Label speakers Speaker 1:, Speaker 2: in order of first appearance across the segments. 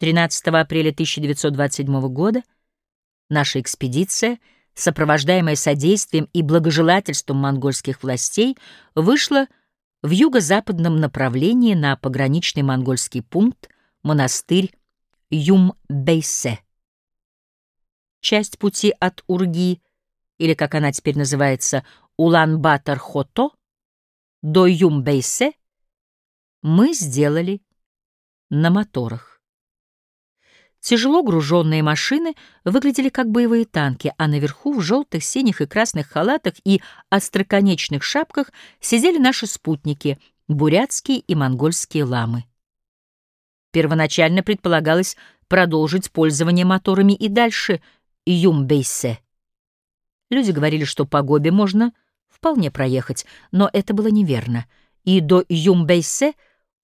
Speaker 1: 13 апреля 1927 года наша экспедиция, сопровождаемая содействием и благожелательством монгольских властей, вышла в юго-западном направлении на пограничный монгольский пункт монастырь Юм-Бейсе. Часть пути от Урги, или как она теперь называется, Улан-Батор-Хото, до Юм-Бейсе мы сделали на моторах. Тяжело груженные машины выглядели как боевые танки, а наверху в желтых, синих и красных халатах и остроконечных шапках сидели наши спутники — бурятские и монгольские ламы. Первоначально предполагалось продолжить пользование моторами и дальше Юмбейсе. Люди говорили, что по Гобе можно вполне проехать, но это было неверно, и до Юмбейсе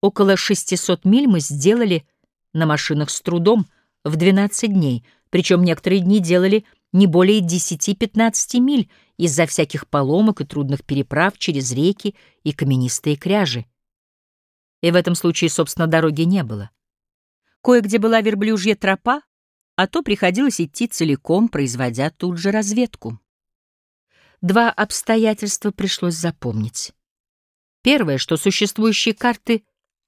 Speaker 1: около 600 миль мы сделали на машинах с трудом в 12 дней, причем некоторые дни делали не более 10-15 миль из-за всяких поломок и трудных переправ через реки и каменистые кряжи. И в этом случае, собственно, дороги не было. Кое-где была верблюжья тропа, а то приходилось идти целиком, производя тут же разведку. Два обстоятельства пришлось запомнить. Первое, что существующие карты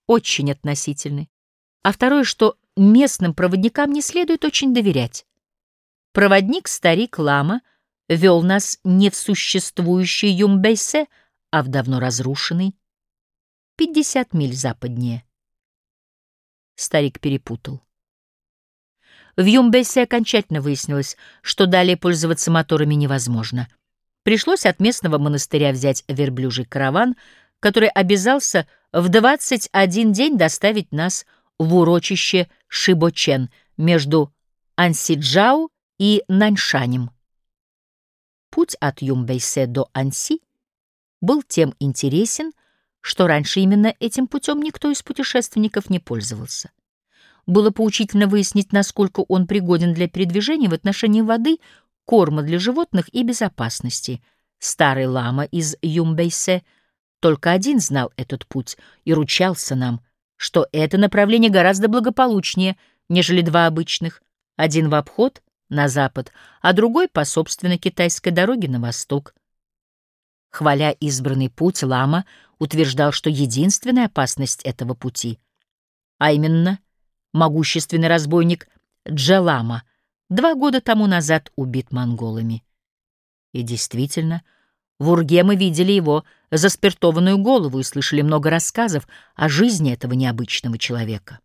Speaker 1: очень относительны, а второе, что местным проводникам не следует очень доверять. Проводник, старик Лама, вел нас не в существующий Юмбейсе, а в давно разрушенный, 50 миль западнее. Старик перепутал. В Юмбейсе окончательно выяснилось, что далее пользоваться моторами невозможно. Пришлось от местного монастыря взять верблюжий караван, который обязался в 21 день доставить нас в урочище Шибочен между Ансиджау и Наньшанем. Путь от Юмбейсе до Анси был тем интересен, что раньше именно этим путем никто из путешественников не пользовался. Было поучительно выяснить, насколько он пригоден для передвижения в отношении воды, корма для животных и безопасности. Старый лама из Юмбейсе только один знал этот путь и ручался нам, что это направление гораздо благополучнее, нежели два обычных, один в обход на запад, а другой по собственной китайской дороге на восток. Хваля избранный путь, лама утверждал, что единственная опасность этого пути, а именно могущественный разбойник Джалама, два года тому назад убит монголами. И действительно, в Урге мы видели его заспиртованную голову и слышали много рассказов о жизни этого необычного человека.